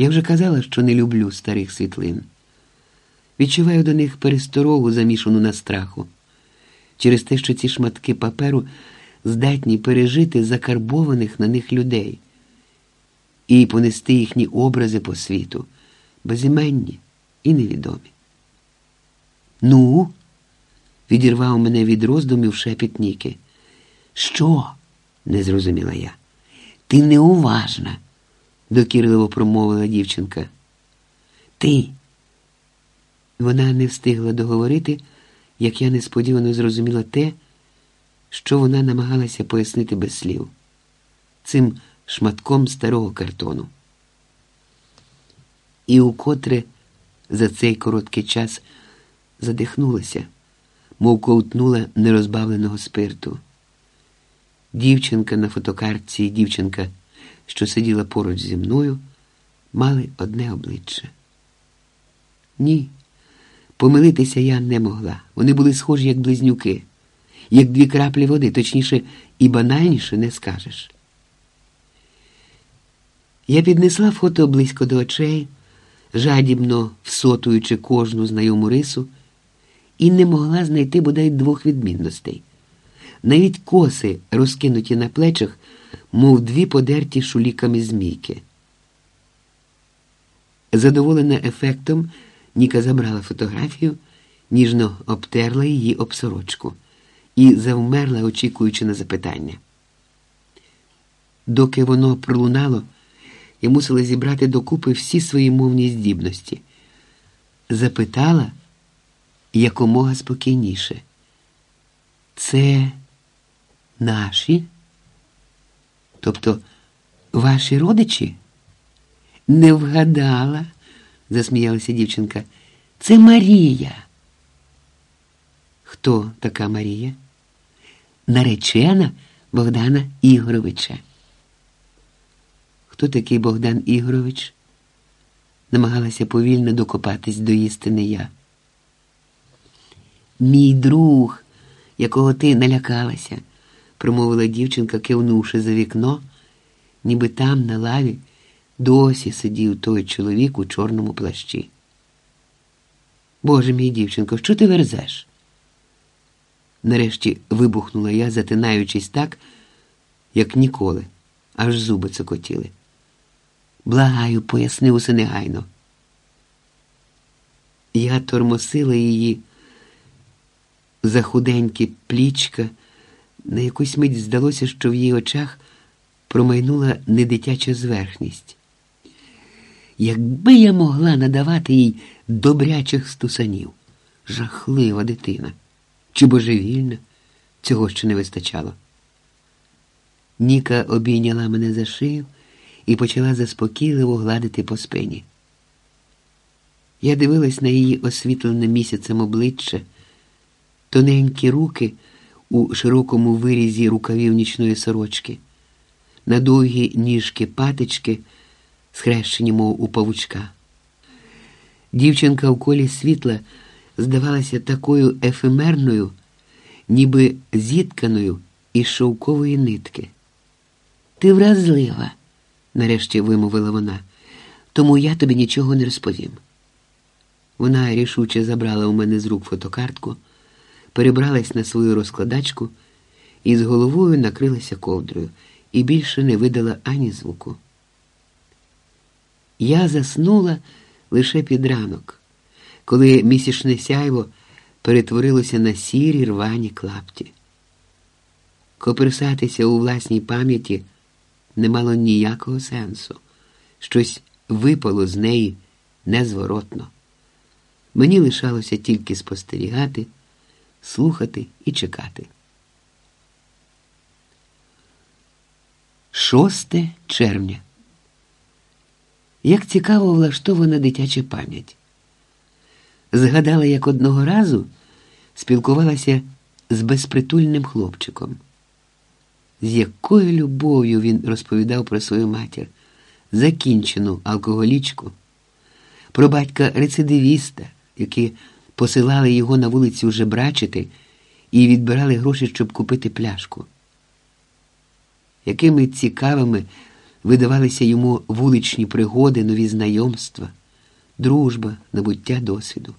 Я вже казала, що не люблю старих світлин. Відчуваю до них пересторогу, замішану на страху, через те, що ці шматки паперу здатні пережити закарбованих на них людей і понести їхні образи по світу, безіменні і невідомі. Ну, відірвав мене від роздумів шепіт Ніки. Що? не зрозуміла я. Ти неуважна, докірливо промовила дівчинка. Ти. Вона не встигла договорити, як я несподівано зрозуміла те, що вона намагалася пояснити без слів цим шматком старого картону. І укотре за цей короткий час задихнулася, мов ковтнула нерозбавленого спирту. Дівчинка на фотокартці дівчинка, що сиділа поруч зі мною, мали одне обличчя. Ні, помилитися я не могла. Вони були схожі, як близнюки, як дві краплі води, точніше, і банальніше не скажеш. Я піднесла фото близько до очей, жадібно всотуючи кожну знайому рису, і не могла знайти бодай двох відмінностей. Навіть коси, розкинуті на плечах, мов дві подерті шуліками змійки. Задоволена ефектом, Ніка забрала фотографію, ніжно обтерла її об сорочку і завмерла, очікуючи на запитання. Доки воно пролунало, я мусила зібрати докупи всі свої мовні здібності. Запитала якомога спокійніше. Це наші? Тобто ваші родичі? Не вгадала, засміялася дівчинка. Це Марія. Хто така Марія? Наречена Богдана Ігоровича. Хто такий Богдан Ігорович? Намагалася повільно докопатись до істини я. Мій друг, якого ти налякалася, промовила дівчинка, кивнувши за вікно, ніби там, на лаві, досі сидів той чоловік у чорному плащі. Боже мій дівчинко, що ти верзеш? Нарешті вибухнула я, затинаючись так, як ніколи, аж зуби цокотіли. Благаю, поясни усе негайно. Я тормосила її за худенькі плічка, на якусь мить здалося, що в її очах промайнула недитяча зверхність. Якби я могла надавати їй добрячих стусанів, жахлива дитина чи божевільна, цього ще не вистачало. Ніка обійняла мене за шию і почала заспокійливо гладити по спині. Я дивилась на її освітлене місяцем обличчя, тоненькі руки у широкому вирізі рукавів нічної сорочки, на довгі ніжки патички, схрещені, мов у павучка. Дівчинка в колі світла здавалася такою ефемерною, ніби зітканою із шовкової нитки. Ти вразлива нарешті вимовила вона, тому я тобі нічого не розповім. Вона рішуче забрала у мене з рук фотокартку, перебралась на свою розкладачку і з головою накрилася ковдрою і більше не видала ані звуку. Я заснула лише під ранок, коли місячне сяйво перетворилося на сірі рвані клапті. Коперсатися у власній пам'яті не мало ніякого сенсу. Щось випало з неї незворотно. Мені лишалося тільки спостерігати, слухати і чекати. Шосте червня. Як цікаво влаштована дитяча пам'ять. Згадала, як одного разу спілкувалася з безпритульним хлопчиком з якою любов'ю він розповідав про свою матір, закінчену алкоголічку, про батька рецидивіста, які посилали його на вулицю жебрачити і відбирали гроші, щоб купити пляшку. Якими цікавими видавалися йому вуличні пригоди, нові знайомства, дружба, набуття досвіду.